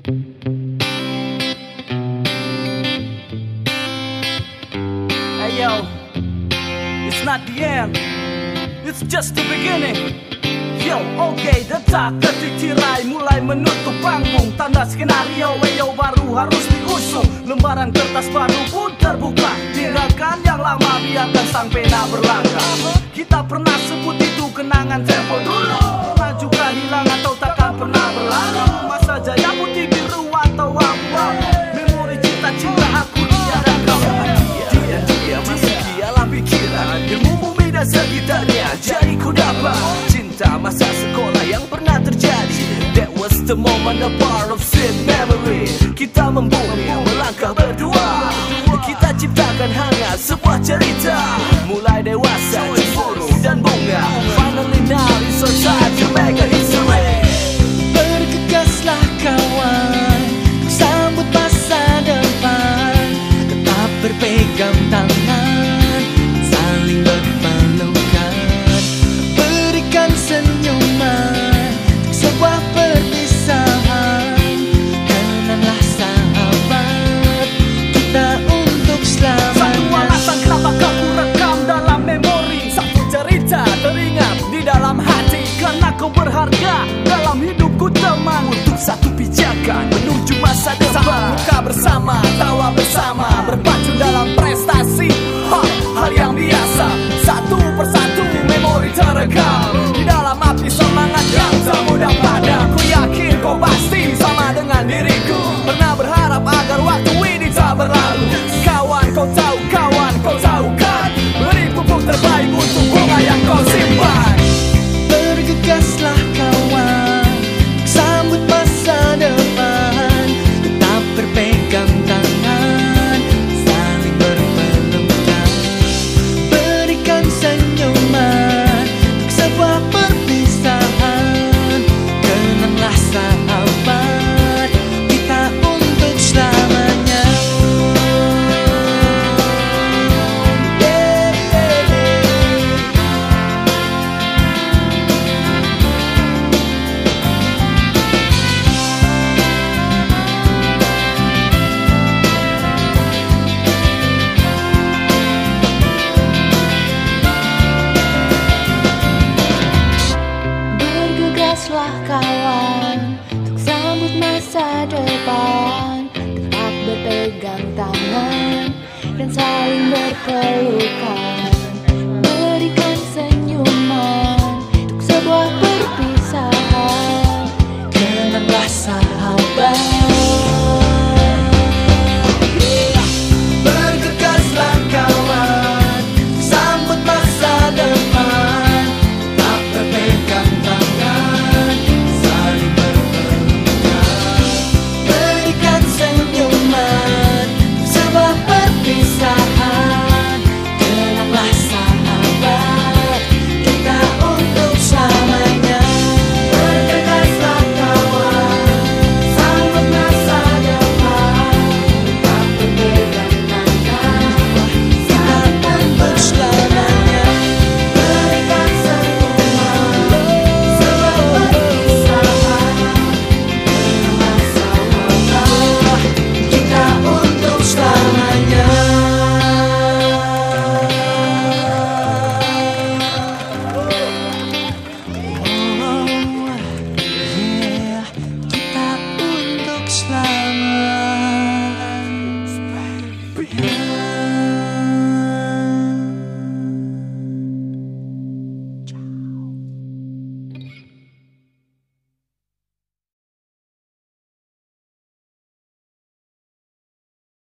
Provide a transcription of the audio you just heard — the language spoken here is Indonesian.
Hey yo, it's not the end, it's just the beginning. Yo, oke, okay, detak detik tirai mulai menutup panggung. Tanda skenario, yo baru harus diusung Lembaran kertas baru pun terbuka. Tinggalkan yang lama, biarkan sang pena berlangkah. Kita pernah sebut itu kenangan tempo the moment a part of sweet memory. Kita membumi melangkah berdua. Kita ciptakan hangat sebuah cerita. Mulai dewasa, cemburu dan bunga. Finally now it's our time to make a history. Bergegaslah kawan Sambut masa depan. Tetap berpegang tangan. Bebaslah kawan Untuk sambut masa depan. Tetap berpegang tangan Dan saling berpelukan.